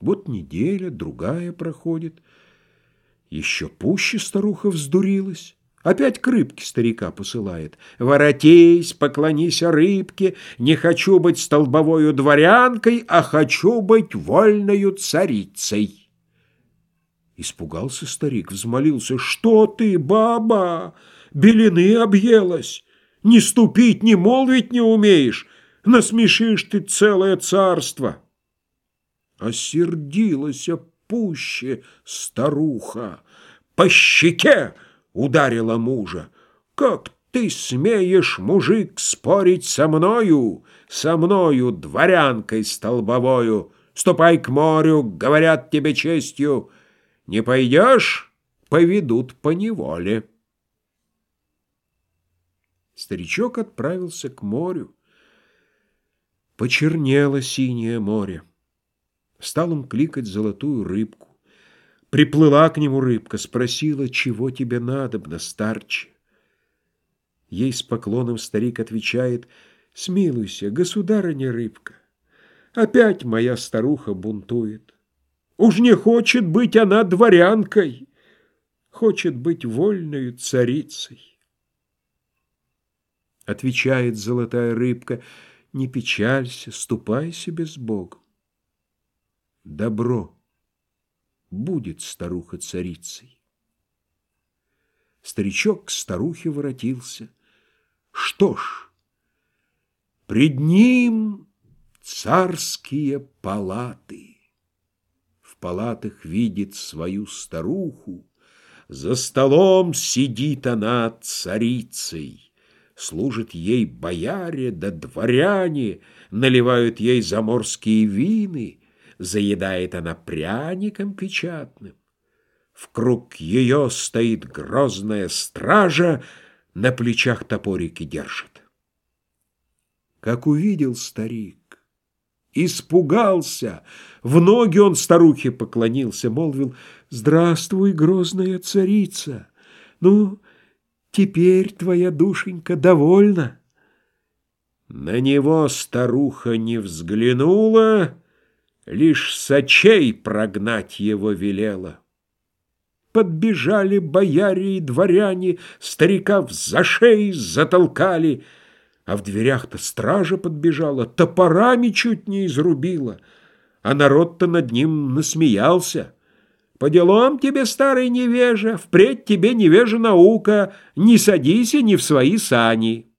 Вот неделя, другая проходит. Еще пуще старуха вздурилась. Опять к рыбке старика посылает. «Воротись, поклонись рыбке, не хочу быть столбовою дворянкой, а хочу быть вольною царицей». Испугался старик, взмолился. «Что ты, баба, белины объелась? Не ступить, не молвить не умеешь, насмешишь ты целое царство». Осердилась пуще старуха, по щеке ударила мужа. «Как ты смеешь, мужик, спорить со мною, со мною, дворянкой столбовою? Ступай к морю, говорят тебе честью, не пойдешь, поведут по неволе». Старичок отправился к морю. Почернело синее море. Стал он кликать золотую рыбку. Приплыла к нему рыбка, спросила, чего тебе надобно, старче. Ей с поклоном старик отвечает, «Смилуйся, государыня рыбка, опять моя старуха бунтует. Уж не хочет быть она дворянкой, хочет быть вольною царицей». Отвечает золотая рыбка, «Не печалься, ступай себе с Богом. Добро» будет старуха царицей. Старичок к старухе воротился. Что ж, пред ним царские палаты. В палатах видит свою старуху, За столом сидит она царицей. Служат ей бояре да дворяне, Наливают ей заморские вины — заедает она пряником печатным. В круг ее стоит грозная стража, на плечах топорики держит. Как увидел старик, испугался, в ноги он старухе поклонился, молвил, «Здравствуй, грозная царица! Ну, теперь твоя душенька довольна». На него старуха не взглянула, Лишь сочей прогнать его велела. Подбежали бояре и дворяне, Стариков за шеи затолкали, А в дверях-то стража подбежала, Топорами чуть не изрубила, А народ-то над ним насмеялся. По делам тебе, старый невежа, Впредь тебе невежа наука, Не садись и не в свои сани.